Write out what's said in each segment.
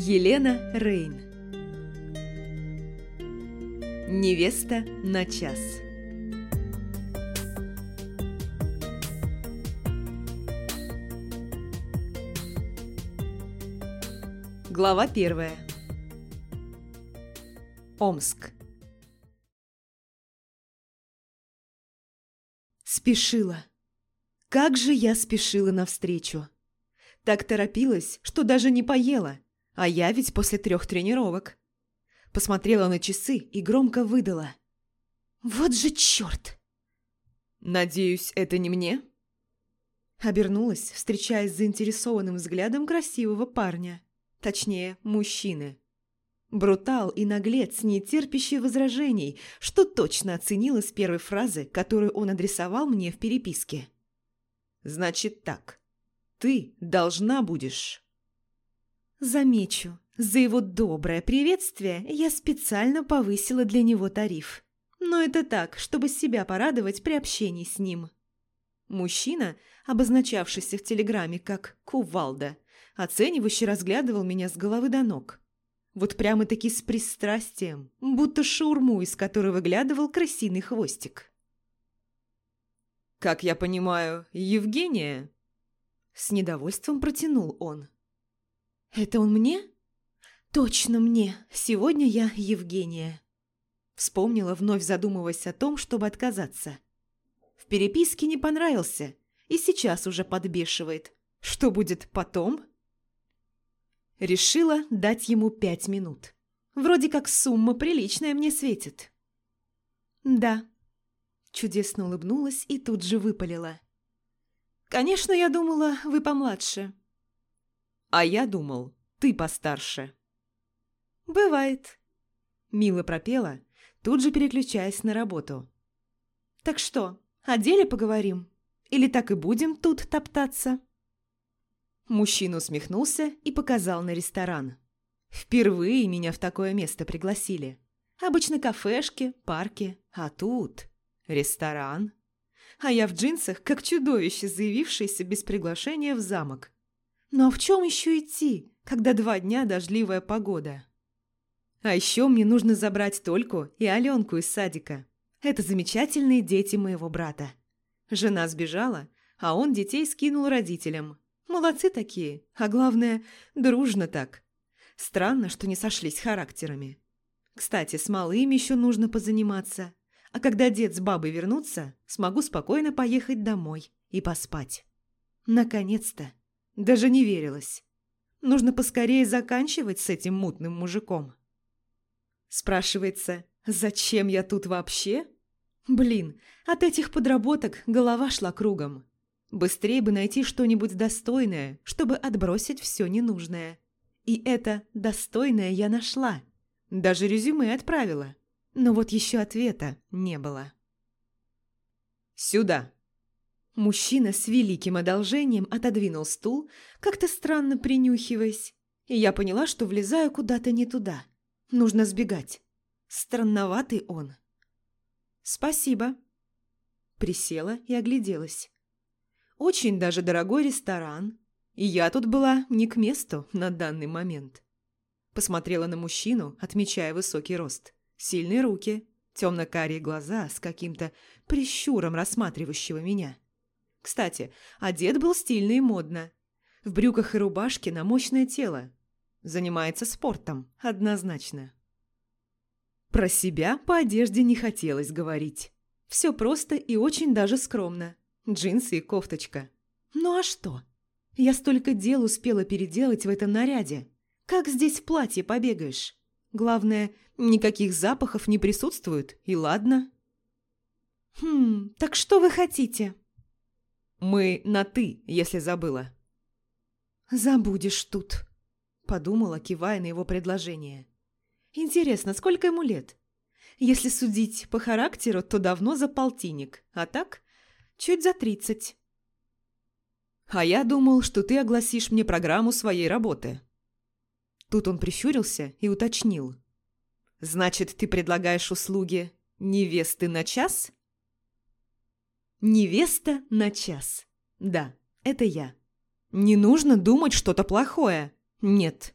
Елена Рейн. Невеста на час. Глава первая. Омск. Спешила. Как же я спешила навстречу. Так торопилась, что даже не поела – а я ведь после трех тренировок. Посмотрела на часы и громко выдала. «Вот же черт!» «Надеюсь, это не мне?» Обернулась, встречаясь с заинтересованным взглядом красивого парня. Точнее, мужчины. Брутал и наглец, не терпящий возражений, что точно оценила с первой фразы, которую он адресовал мне в переписке. «Значит так, ты должна будешь...» Замечу, за его доброе приветствие я специально повысила для него тариф. Но это так, чтобы себя порадовать при общении с ним. Мужчина, обозначавшийся в телеграмме как «Кувалда», оценивающе разглядывал меня с головы до ног. Вот прямо-таки с пристрастием, будто шаурму, из которой выглядывал крысиный хвостик. «Как я понимаю, Евгения?» С недовольством протянул он. «Это он мне?» «Точно мне. Сегодня я Евгения». Вспомнила, вновь задумываясь о том, чтобы отказаться. В переписке не понравился и сейчас уже подбешивает. Что будет потом? Решила дать ему пять минут. Вроде как сумма приличная мне светит. «Да». Чудесно улыбнулась и тут же выпалила. «Конечно, я думала, вы помладше. А я думал, ты постарше. Бывает. Мила пропела, тут же переключаясь на работу. Так что, о деле поговорим? Или так и будем тут топтаться? Мужчина усмехнулся и показал на ресторан. Впервые меня в такое место пригласили. Обычно кафешки, парки, а тут ресторан. А я в джинсах, как чудовище, заявившееся без приглашения в замок. Ну а в чем еще идти, когда два дня дождливая погода? А еще мне нужно забрать Тольку и Аленку из садика. Это замечательные дети моего брата. Жена сбежала, а он детей скинул родителям. Молодцы такие, а главное, дружно так. Странно, что не сошлись характерами. Кстати, с малыми еще нужно позаниматься. А когда дед с бабой вернутся, смогу спокойно поехать домой и поспать. Наконец-то. Даже не верилось. Нужно поскорее заканчивать с этим мутным мужиком. Спрашивается, зачем я тут вообще? Блин, от этих подработок голова шла кругом. Быстрее бы найти что-нибудь достойное, чтобы отбросить все ненужное. И это достойное я нашла. Даже резюме отправила. Но вот еще ответа не было. «Сюда!» Мужчина с великим одолжением отодвинул стул, как-то странно принюхиваясь, и я поняла, что влезаю куда-то не туда. Нужно сбегать. Странноватый он. «Спасибо». Присела и огляделась. Очень даже дорогой ресторан, и я тут была не к месту на данный момент. Посмотрела на мужчину, отмечая высокий рост, сильные руки, темно-карие глаза с каким-то прищуром рассматривающего меня. Кстати, одет был стильно и модно. В брюках и рубашке на мощное тело. Занимается спортом, однозначно. Про себя по одежде не хотелось говорить. Все просто и очень даже скромно. Джинсы и кофточка. Ну а что? Я столько дел успела переделать в этом наряде. Как здесь в платье побегаешь? Главное, никаких запахов не присутствует, и ладно. «Хм, так что вы хотите?» Мы на «ты», если забыла». «Забудешь тут», – подумала, кивая на его предложение. «Интересно, сколько ему лет? Если судить по характеру, то давно за полтинник, а так чуть за тридцать». «А я думал, что ты огласишь мне программу своей работы». Тут он прищурился и уточнил. «Значит, ты предлагаешь услуги невесты на час?» Невеста на час. Да, это я. Не нужно думать что-то плохое. Нет.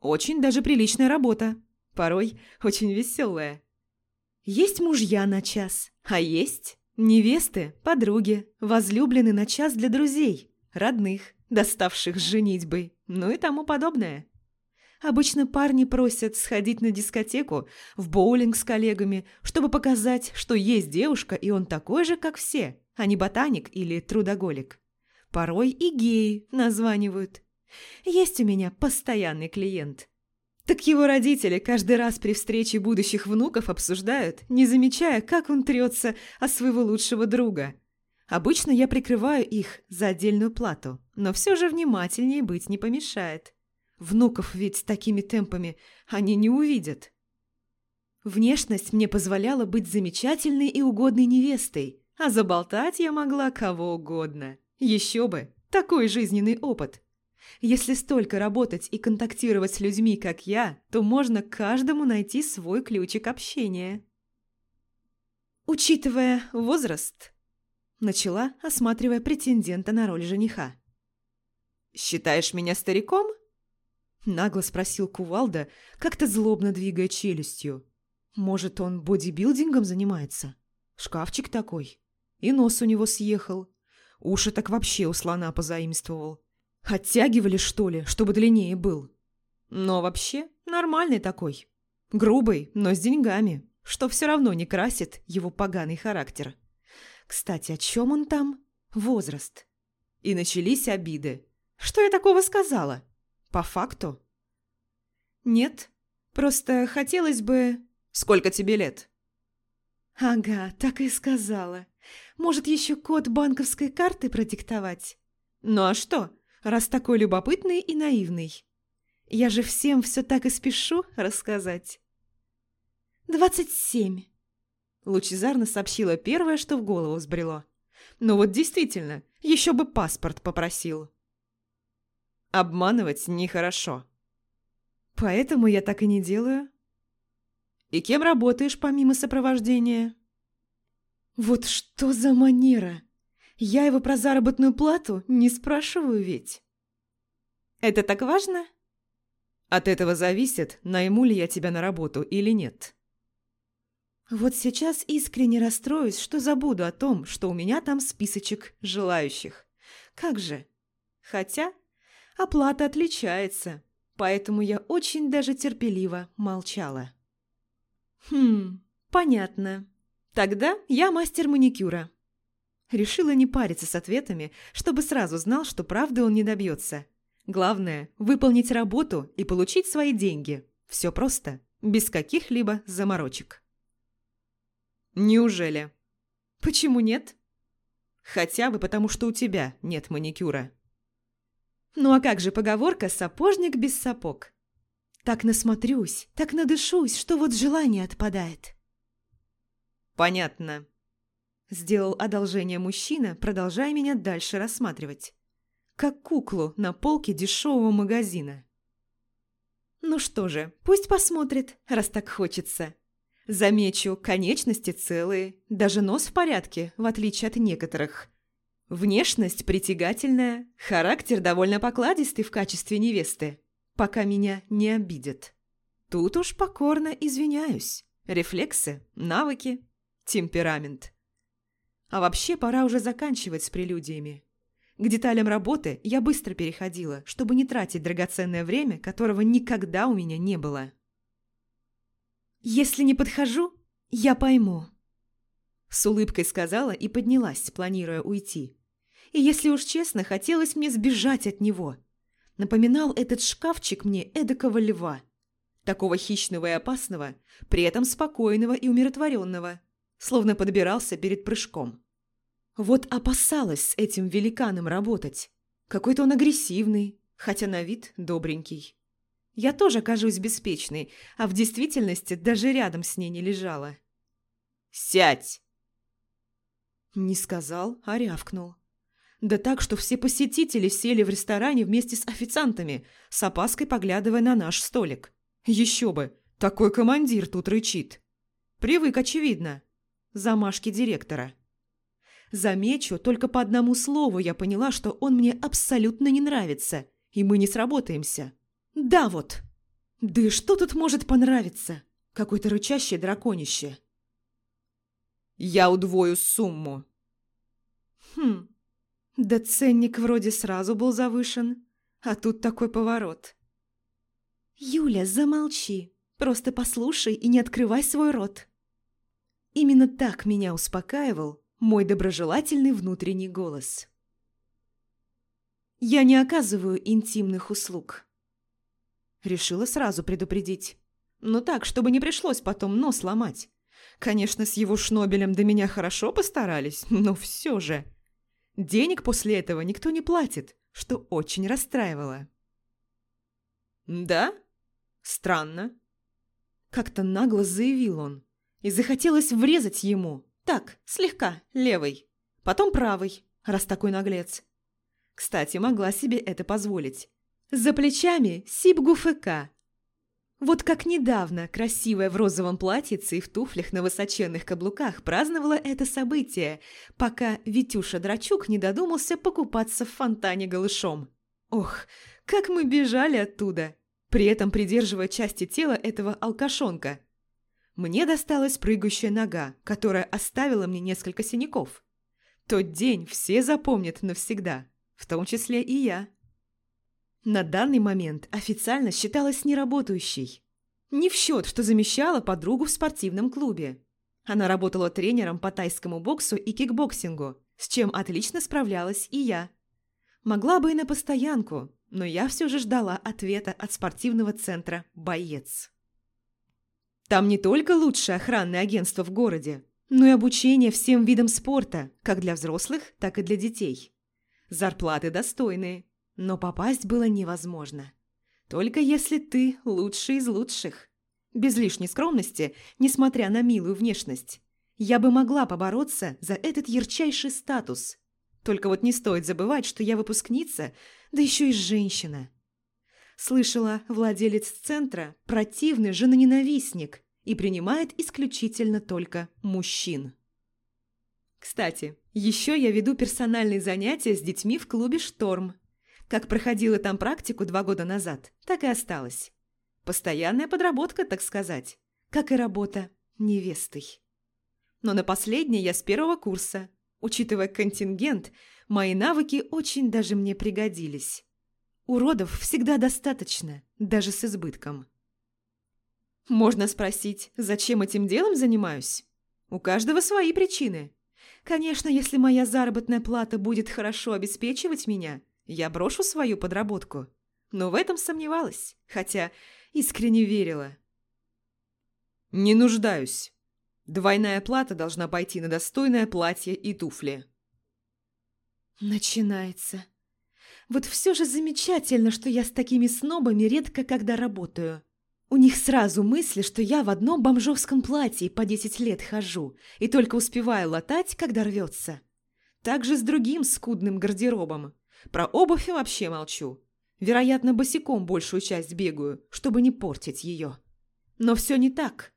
Очень даже приличная работа. Порой очень веселая. Есть мужья на час, а есть невесты, подруги, возлюбленные на час для друзей, родных, доставших женитьбой, ну и тому подобное. Обычно парни просят сходить на дискотеку, в боулинг с коллегами, чтобы показать, что есть девушка, и он такой же, как все, а не ботаник или трудоголик. Порой и геи названивают. Есть у меня постоянный клиент. Так его родители каждый раз при встрече будущих внуков обсуждают, не замечая, как он трется о своего лучшего друга. Обычно я прикрываю их за отдельную плату, но все же внимательнее быть не помешает. Внуков ведь с такими темпами они не увидят. Внешность мне позволяла быть замечательной и угодной невестой, а заболтать я могла кого угодно. Еще бы, такой жизненный опыт. Если столько работать и контактировать с людьми, как я, то можно каждому найти свой ключик общения. Учитывая возраст, начала, осматривая претендента на роль жениха. «Считаешь меня стариком?» Нагло спросил Кувалда, как-то злобно двигая челюстью. «Может, он бодибилдингом занимается? Шкафчик такой. И нос у него съехал. Уши так вообще у слона позаимствовал. Оттягивали, что ли, чтобы длиннее был? Но вообще нормальный такой. Грубый, но с деньгами, что все равно не красит его поганый характер. Кстати, о чем он там? Возраст. И начались обиды. Что я такого сказала? По факту? Нет, просто хотелось бы... Сколько тебе лет? Ага, так и сказала. Может, еще код банковской карты продиктовать? Ну а что? раз такой любопытный и наивный. Я же всем все так и спешу рассказать. «Двадцать семь», – лучезарно сообщила первое, что в голову взбрело. «Ну вот действительно, еще бы паспорт попросил». «Обманывать нехорошо». «Поэтому я так и не делаю». «И кем работаешь помимо сопровождения?» «Вот что за манера!» Я его про заработную плату не спрашиваю ведь. Это так важно? От этого зависит, найму ли я тебя на работу или нет. Вот сейчас искренне расстроюсь, что забуду о том, что у меня там списочек желающих. Как же? Хотя оплата отличается, поэтому я очень даже терпеливо молчала. Хм, понятно. Тогда я мастер маникюра. Решила не париться с ответами, чтобы сразу знал, что правды он не добьется. Главное – выполнить работу и получить свои деньги. Все просто, без каких-либо заморочек. Неужели? Почему нет? Хотя бы потому, что у тебя нет маникюра. Ну а как же поговорка «сапожник без сапог»? Так насмотрюсь, так надышусь, что вот желание отпадает. Понятно. Сделал одолжение мужчина, продолжая меня дальше рассматривать. Как куклу на полке дешевого магазина. Ну что же, пусть посмотрит, раз так хочется. Замечу, конечности целые, даже нос в порядке, в отличие от некоторых. Внешность притягательная, характер довольно покладистый в качестве невесты, пока меня не обидят. Тут уж покорно извиняюсь. Рефлексы, навыки, темперамент. А вообще пора уже заканчивать с прелюдиями. К деталям работы я быстро переходила, чтобы не тратить драгоценное время, которого никогда у меня не было. «Если не подхожу, я пойму», – с улыбкой сказала и поднялась, планируя уйти. И если уж честно, хотелось мне сбежать от него. Напоминал этот шкафчик мне эдакого льва. Такого хищного и опасного, при этом спокойного и умиротворенного, словно подбирался перед прыжком. Вот опасалась с этим великаном работать. Какой-то он агрессивный, хотя на вид добренький. Я тоже кажусь беспечной, а в действительности даже рядом с ней не лежала. «Сядь!» Не сказал, а рявкнул. Да так, что все посетители сели в ресторане вместе с официантами, с опаской поглядывая на наш столик. Еще бы, такой командир тут рычит. Привык, очевидно. Замашки директора. Замечу, только по одному слову я поняла, что он мне абсолютно не нравится, и мы не сработаемся. Да вот. Да и что тут может понравиться? Какое-то рычащее драконище. Я удвою сумму. Хм, да ценник вроде сразу был завышен, а тут такой поворот. Юля, замолчи, просто послушай и не открывай свой рот. Именно так меня успокаивал мой доброжелательный внутренний голос. Я не оказываю интимных услуг. Решила сразу предупредить. Но так, чтобы не пришлось потом нос ломать. Конечно, с его шнобелем до меня хорошо постарались, но все же. Денег после этого никто не платит, что очень расстраивало. «Да? Странно». Как-то нагло заявил он. И захотелось врезать ему. Так, слегка, левой. Потом правой, раз такой наглец. Кстати, могла себе это позволить. За плечами сибгуфыка. Вот как недавно красивая в розовом платьице и в туфлях на высоченных каблуках праздновала это событие, пока Витюша Драчук не додумался покупаться в фонтане голышом. Ох, как мы бежали оттуда, при этом придерживая части тела этого алкашонка. Мне досталась прыгающая нога, которая оставила мне несколько синяков. Тот день все запомнят навсегда, в том числе и я. На данный момент официально считалась неработающей. Не в счет, что замещала подругу в спортивном клубе. Она работала тренером по тайскому боксу и кикбоксингу, с чем отлично справлялась и я. Могла бы и на постоянку, но я все же ждала ответа от спортивного центра «Боец». Там не только лучшее охранное агентство в городе, но и обучение всем видам спорта, как для взрослых, так и для детей. Зарплаты достойные, но попасть было невозможно. Только если ты лучший из лучших. Без лишней скромности, несмотря на милую внешность, я бы могла побороться за этот ярчайший статус. Только вот не стоит забывать, что я выпускница, да еще и женщина. Слышала, владелец центра – противный женоненавистник и принимает исключительно только мужчин. Кстати, еще я веду персональные занятия с детьми в клубе «Шторм», как проходила там практику два года назад, так и осталось. Постоянная подработка, так сказать, как и работа невестой. Но на последней я с первого курса. Учитывая контингент, мои навыки очень даже мне пригодились. Уродов всегда достаточно, даже с избытком. Можно спросить, зачем этим делом занимаюсь? У каждого свои причины. Конечно, если моя заработная плата будет хорошо обеспечивать меня – я брошу свою подработку. Но в этом сомневалась, хотя искренне верила. «Не нуждаюсь. Двойная плата должна пойти на достойное платье и туфли». Начинается. Вот все же замечательно, что я с такими снобами редко когда работаю. У них сразу мысли, что я в одном бомжовском платье по десять лет хожу и только успеваю латать, когда рвется. Так же с другим скудным гардеробом. Про обувь вообще молчу. Вероятно, босиком большую часть бегаю, чтобы не портить ее. Но все не так.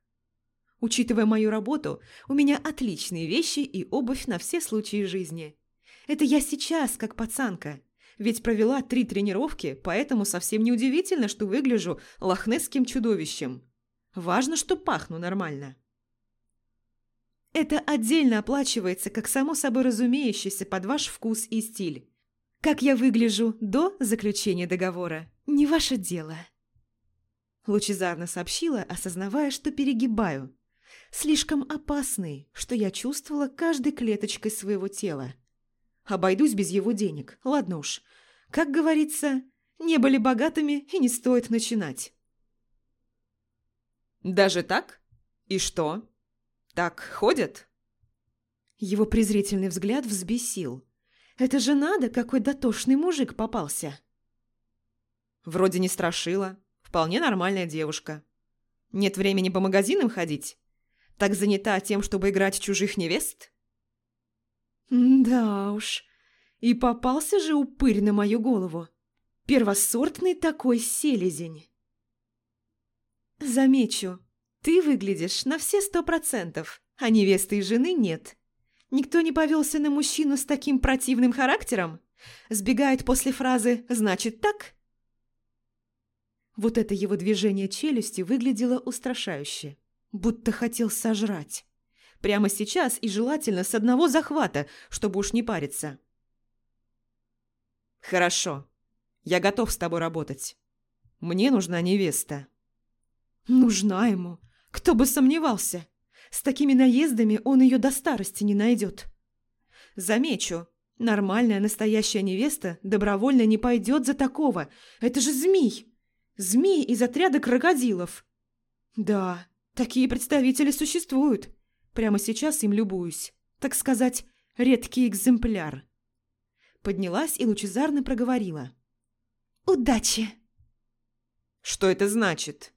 Учитывая мою работу, у меня отличные вещи и обувь на все случаи жизни. Это я сейчас, как пацанка. Ведь провела три тренировки, поэтому совсем не удивительно, что выгляжу лохнесским чудовищем. Важно, что пахну нормально. Это отдельно оплачивается, как само собой разумеющееся под ваш вкус и стиль. Как я выгляжу до заключения договора, не ваше дело. Лучезарно сообщила, осознавая, что перегибаю. Слишком опасный, что я чувствовала каждой клеточкой своего тела. Обойдусь без его денег, ладно уж. Как говорится, не были богатыми и не стоит начинать. «Даже так? И что? Так ходят?» Его презрительный взгляд взбесил. Это же надо, какой дотошный мужик попался. Вроде не страшила. Вполне нормальная девушка. Нет времени по магазинам ходить? Так занята тем, чтобы играть чужих невест? Да уж. И попался же упырь на мою голову. Первосортный такой селезень. Замечу, ты выглядишь на все сто процентов, а невесты и жены нет. Никто не повелся на мужчину с таким противным характером? Сбегает после фразы «значит так»? Вот это его движение челюсти выглядело устрашающе, будто хотел сожрать. Прямо сейчас и желательно с одного захвата, чтобы уж не париться. «Хорошо. Я готов с тобой работать. Мне нужна невеста». «Нужна ему. Кто бы сомневался. С такими наездами он ее до старости не найдет. Замечу, нормальная настоящая невеста добровольно не пойдет за такого. Это же змей. Змей из отряда крокодилов. Да, такие представители существуют. Прямо сейчас им любуюсь. Так сказать, редкий экземпляр. Поднялась и лучезарно проговорила. «Удачи!» «Что это значит?»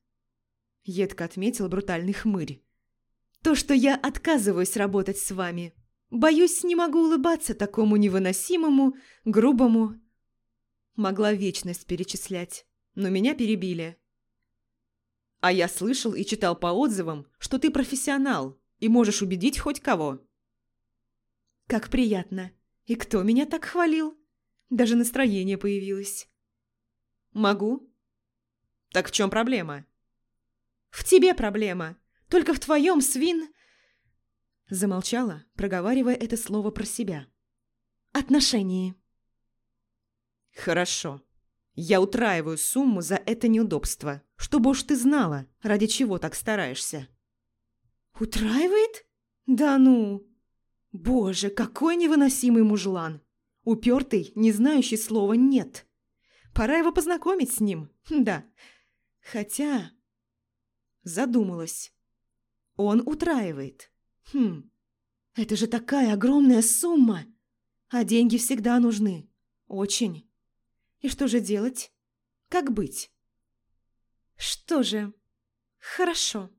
Едко отметил брутальный хмырь. «То, что я отказываюсь работать с вами. Боюсь, не могу улыбаться такому невыносимому, грубому...» Могла вечность перечислять, но меня перебили. «А я слышал и читал по отзывам, что ты профессионал и можешь убедить хоть кого». «Как приятно. И кто меня так хвалил? Даже настроение появилось». «Могу». «Так в чем проблема?» «В тебе проблема. Только в твоем, свин...» Замолчала, проговаривая это слово про себя. «Отношении». «Хорошо. Я утраиваю сумму за это неудобство, чтобы уж ты знала, ради чего так стараешься». «Утраивает? Да ну! Боже, какой невыносимый мужлан! Упертый, не знающий слова «нет». Пора его познакомить с ним, да. Хотя... Задумалась. Он утраивает. Хм, это же такая огромная сумма. А деньги всегда нужны. Очень. И что же делать? Как быть? Что же? Хорошо.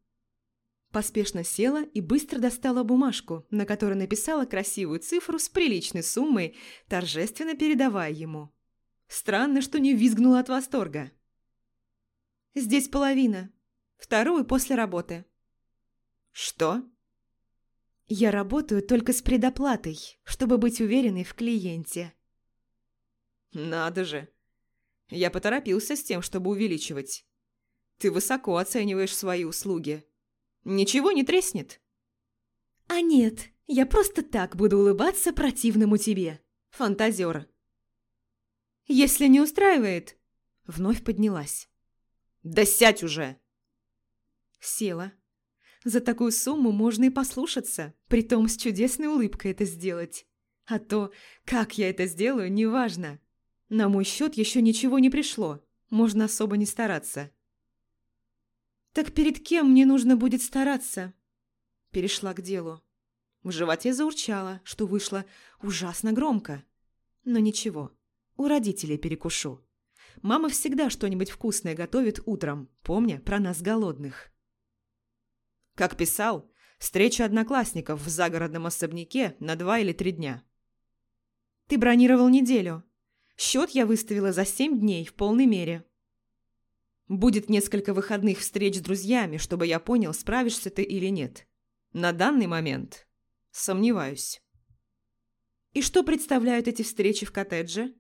Поспешно села и быстро достала бумажку, на которой написала красивую цифру с приличной суммой, торжественно передавая ему. Странно, что не визгнула от восторга. «Здесь половина. Вторую после работы». «Что?» «Я работаю только с предоплатой, чтобы быть уверенной в клиенте». «Надо же! Я поторопился с тем, чтобы увеличивать. Ты высоко оцениваешь свои услуги». Ничего не треснет?» «А нет, я просто так буду улыбаться противному тебе, фантазер». «Если не устраивает...» Вновь поднялась. «Да сядь уже!» Села. За такую сумму можно и послушаться, притом с чудесной улыбкой это сделать. А то, как я это сделаю, неважно. На мой счет еще ничего не пришло, можно особо не стараться. «Так перед кем мне нужно будет стараться?» Перешла к делу. В животе заурчало, что вышло ужасно громко. Но ничего, у родителей перекушу. Мама всегда что-нибудь вкусное готовит утром, помня про нас голодных. Как писал, встреча одноклассников в загородном особняке на два или три дня. Ты бронировал неделю. Счет я выставила за семь дней в полной мере. Будет несколько выходных встреч с друзьями, чтобы я понял, справишься ты или нет. На данный момент сомневаюсь. И что представляют эти встречи в коттедже?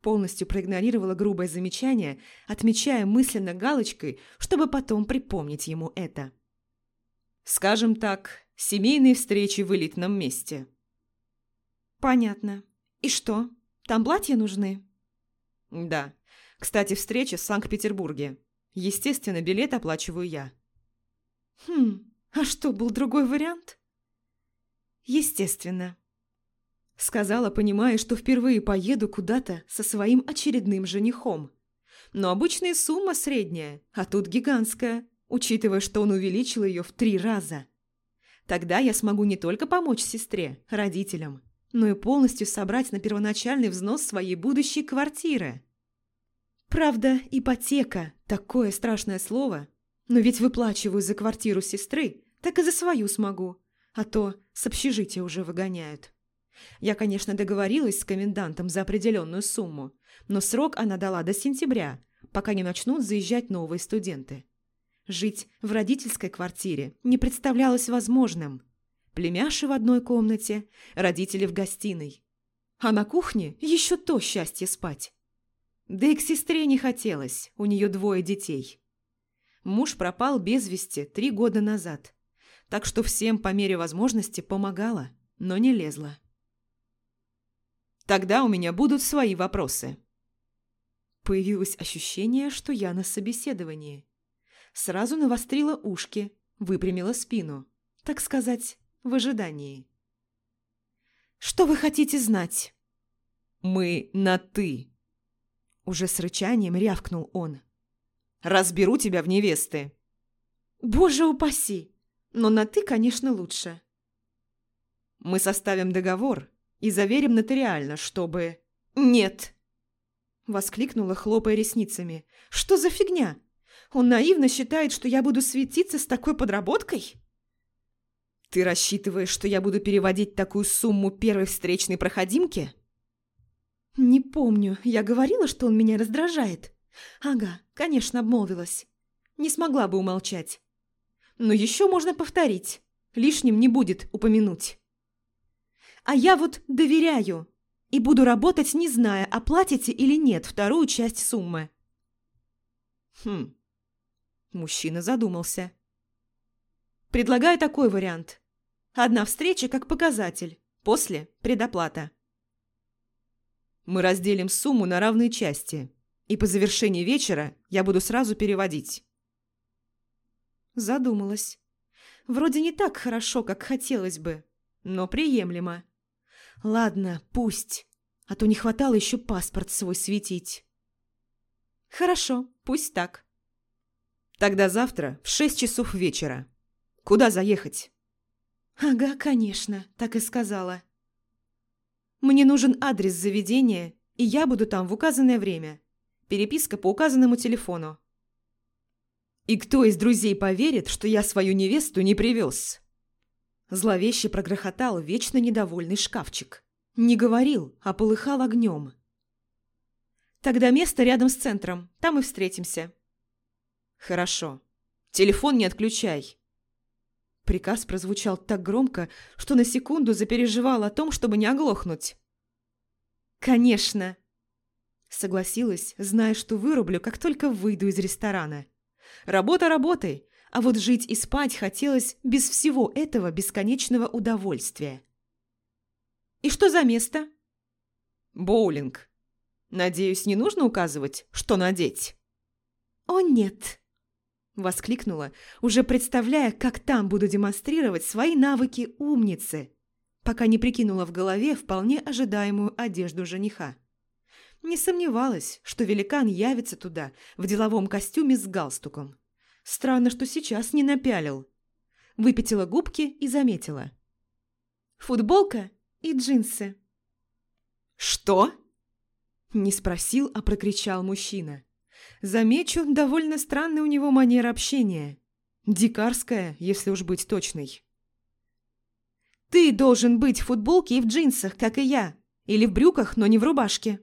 Полностью проигнорировала грубое замечание, отмечая мысленно галочкой, чтобы потом припомнить ему это. Скажем так, семейные встречи в элитном месте. Понятно. И что, там платья нужны? Да. Кстати, встреча в Санкт-Петербурге. Естественно, билет оплачиваю я. Хм, а что, был другой вариант? Естественно. Сказала, понимая, что впервые поеду куда-то со своим очередным женихом. Но обычная сумма средняя, а тут гигантская, учитывая, что он увеличил ее в три раза. Тогда я смогу не только помочь сестре, родителям, но и полностью собрать на первоначальный взнос своей будущей квартиры. Правда, ипотека – такое страшное слово. Но ведь выплачиваю за квартиру сестры, так и за свою смогу. А то с общежития уже выгоняют. Я, конечно, договорилась с комендантом за определенную сумму, но срок она дала до сентября, пока не начнут заезжать новые студенты. Жить в родительской квартире не представлялось возможным. Племяши в одной комнате, родители в гостиной. А на кухне еще то счастье спать. Да и к сестре не хотелось, у нее двое детей. Муж пропал без вести три года назад, так что всем по мере возможности помогала, но не лезла. Тогда у меня будут свои вопросы. Появилось ощущение, что я на собеседовании. Сразу навострила ушки, выпрямила спину, так сказать, в ожидании. «Что вы хотите знать?» «Мы на «ты». Уже с рычанием рявкнул он. «Разберу тебя в невесты». «Боже упаси! Но на «ты», конечно, лучше». «Мы составим договор и заверим нотариально, чтобы...» «Нет!» Воскликнула, хлопая ресницами. «Что за фигня? Он наивно считает, что я буду светиться с такой подработкой?» «Ты рассчитываешь, что я буду переводить такую сумму первой встречной проходимке?» «Не помню. Я говорила, что он меня раздражает?» «Ага, конечно, обмолвилась. Не смогла бы умолчать. Но еще можно повторить. Лишним не будет упомянуть». «А я вот доверяю и буду работать, не зная, оплатите или нет вторую часть суммы». «Хм...» Мужчина задумался. Предлагаю такой вариант. Одна встреча как показатель, после – предоплата. Мы разделим сумму на равные части, и по завершении вечера я буду сразу переводить. Задумалась. Вроде не так хорошо, как хотелось бы, но приемлемо. Ладно, пусть, а то не хватало еще паспорт свой светить. Хорошо, пусть так. Тогда завтра в шесть часов вечера. Куда заехать?» «Ага, конечно, так и сказала». «Мне нужен адрес заведения, и я буду там в указанное время. Переписка по указанному телефону». «И кто из друзей поверит, что я свою невесту не привез?» Зловеще прогрохотал вечно недовольный шкафчик. Не говорил, а полыхал огнем. «Тогда место рядом с центром, там и встретимся». «Хорошо. Телефон не отключай. Приказ прозвучал так громко, что на секунду запереживал о том, чтобы не оглохнуть. «Конечно!» Согласилась, зная, что вырублю, как только выйду из ресторана. Работа работой, а вот жить и спать хотелось без всего этого бесконечного удовольствия. «И что за место?» «Боулинг. Надеюсь, не нужно указывать, что надеть?» «О, нет!» Воскликнула, уже представляя, как там буду демонстрировать свои навыки умницы, пока не прикинула в голове вполне ожидаемую одежду жениха. Не сомневалась, что великан явится туда в деловом костюме с галстуком. Странно, что сейчас не напялил. Выпятила губки и заметила. Футболка и джинсы. «Что?» Не спросил, а прокричал мужчина. Замечу, довольно странная у него манера общения. Дикарская, если уж быть точной. «Ты должен быть в футболке и в джинсах, как и я. Или в брюках, но не в рубашке».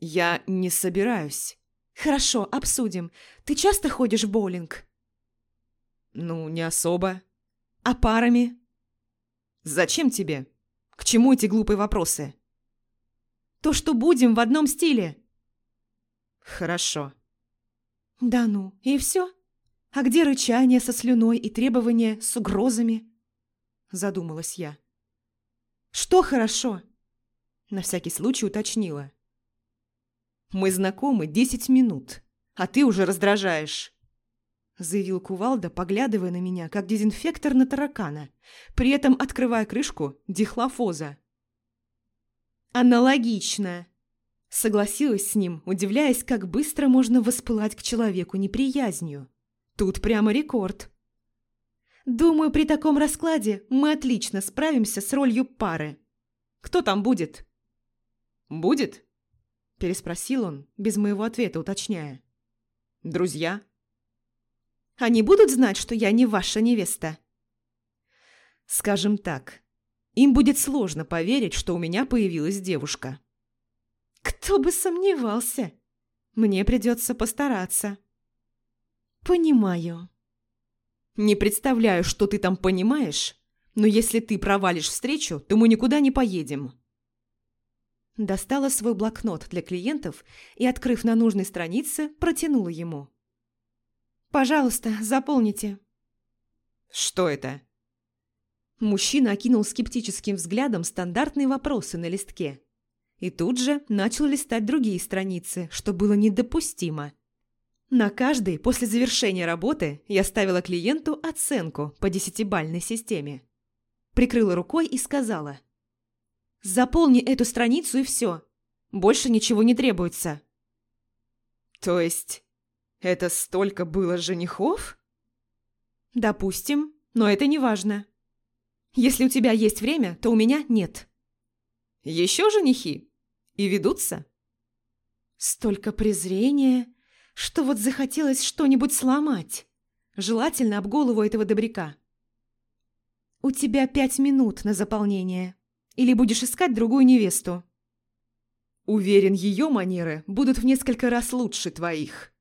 «Я не собираюсь». «Хорошо, обсудим. Ты часто ходишь в боулинг?» «Ну, не особо». «А парами?» «Зачем тебе? К чему эти глупые вопросы?» «То, что будем в одном стиле. «Хорошо». «Да ну, и все? А где рычание со слюной и требования с угрозами?» Задумалась я. «Что хорошо?» На всякий случай уточнила. «Мы знакомы десять минут, а ты уже раздражаешь», заявил Кувалда, поглядывая на меня, как дезинфектор на таракана, при этом открывая крышку дихлофоза. «Аналогично», Согласилась с ним, удивляясь, как быстро можно воспылать к человеку неприязнью. Тут прямо рекорд. Думаю, при таком раскладе мы отлично справимся с ролью пары. Кто там будет? Будет? Переспросил он, без моего ответа уточняя. Друзья? Они будут знать, что я не ваша невеста? Скажем так, им будет сложно поверить, что у меня появилась девушка. Кто бы сомневался. Мне придется постараться. Понимаю. Не представляю, что ты там понимаешь, но если ты провалишь встречу, то мы никуда не поедем. Достала свой блокнот для клиентов и, открыв на нужной странице, протянула ему. «Пожалуйста, заполните». «Что это?» Мужчина окинул скептическим взглядом стандартные вопросы на листке. И тут же начал листать другие страницы, что было недопустимо. На каждой после завершения работы я ставила клиенту оценку по десятибальной системе. Прикрыла рукой и сказала. «Заполни эту страницу и все. Больше ничего не требуется». «То есть это столько было женихов?» «Допустим, но это не важно. Если у тебя есть время, то у меня нет». «Еще женихи? И ведутся?» «Столько презрения, что вот захотелось что-нибудь сломать. Желательно об голову этого добряка. У тебя пять минут на заполнение. Или будешь искать другую невесту. Уверен, ее манеры будут в несколько раз лучше твоих.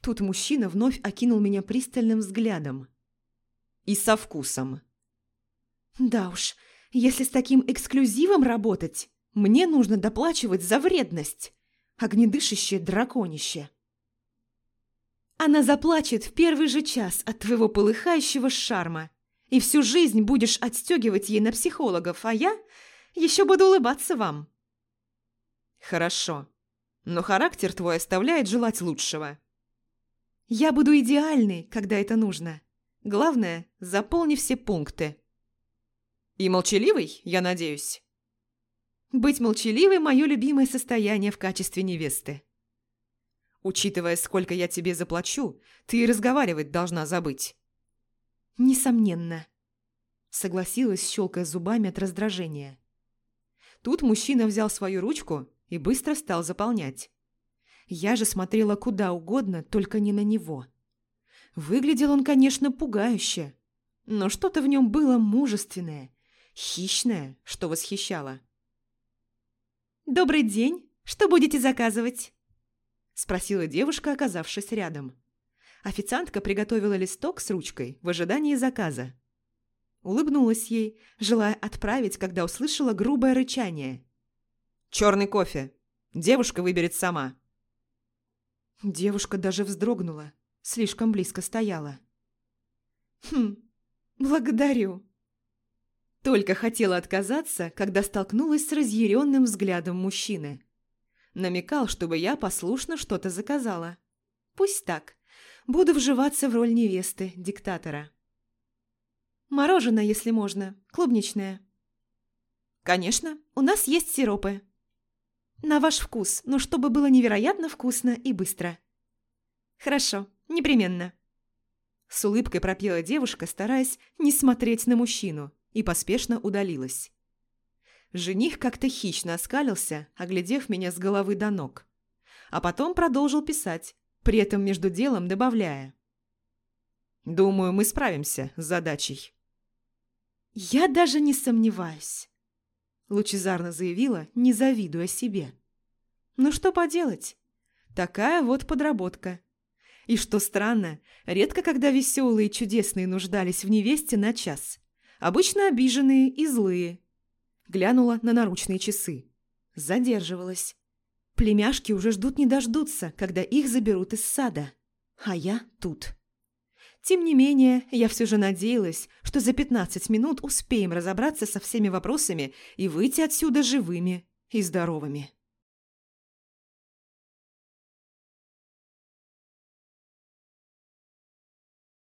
Тут мужчина вновь окинул меня пристальным взглядом. И со вкусом. Да уж, если с таким эксклюзивом работать, мне нужно доплачивать за вредность огнедышащее драконище. Она заплачет в первый же час от твоего полыхающего шарма, и всю жизнь будешь отстегивать ей на психологов, а я еще буду улыбаться вам. Хорошо, но характер твой оставляет желать лучшего. Я буду идеальной, когда это нужно. Главное, заполни все пункты. И молчаливый, я надеюсь? Быть молчаливой – мое любимое состояние в качестве невесты. Учитывая, сколько я тебе заплачу, ты и разговаривать должна забыть. Несомненно. Согласилась, щелкая зубами от раздражения. Тут мужчина взял свою ручку и быстро стал заполнять. Я же смотрела куда угодно, только не на него. Выглядел он, конечно, пугающе, но что-то в нем было мужественное, хищное, что восхищало. «Добрый день! Что будете заказывать?» Спросила девушка, оказавшись рядом. Официантка приготовила листок с ручкой в ожидании заказа. Улыбнулась ей, желая отправить, когда услышала грубое рычание. «Черный кофе. Девушка выберет сама». Девушка даже вздрогнула, слишком близко стояла. «Хм, благодарю», только хотела отказаться, когда столкнулась с разъяренным взглядом мужчины. Намекал, чтобы я послушно что-то заказала. Пусть так. Буду вживаться в роль невесты, диктатора. Мороженое, если можно, клубничное. Конечно, у нас есть сиропы. На ваш вкус, но чтобы было невероятно вкусно и быстро. Хорошо, непременно. С улыбкой пропела девушка, стараясь не смотреть на мужчину и поспешно удалилась. Жених как-то хищно оскалился, оглядев меня с головы до ног. А потом продолжил писать, при этом между делом добавляя. «Думаю, мы справимся с задачей». «Я даже не сомневаюсь», – лучезарно заявила, не завидуя себе. «Ну что поделать? Такая вот подработка. И что странно, редко когда веселые и чудесные нуждались в невесте на час. Обычно обиженные и злые. Глянула на наручные часы. Задерживалась. Племяшки уже ждут не дождутся, когда их заберут из сада. А я тут. Тем не менее, я все же надеялась, что за 15 минут успеем разобраться со всеми вопросами и выйти отсюда живыми и здоровыми.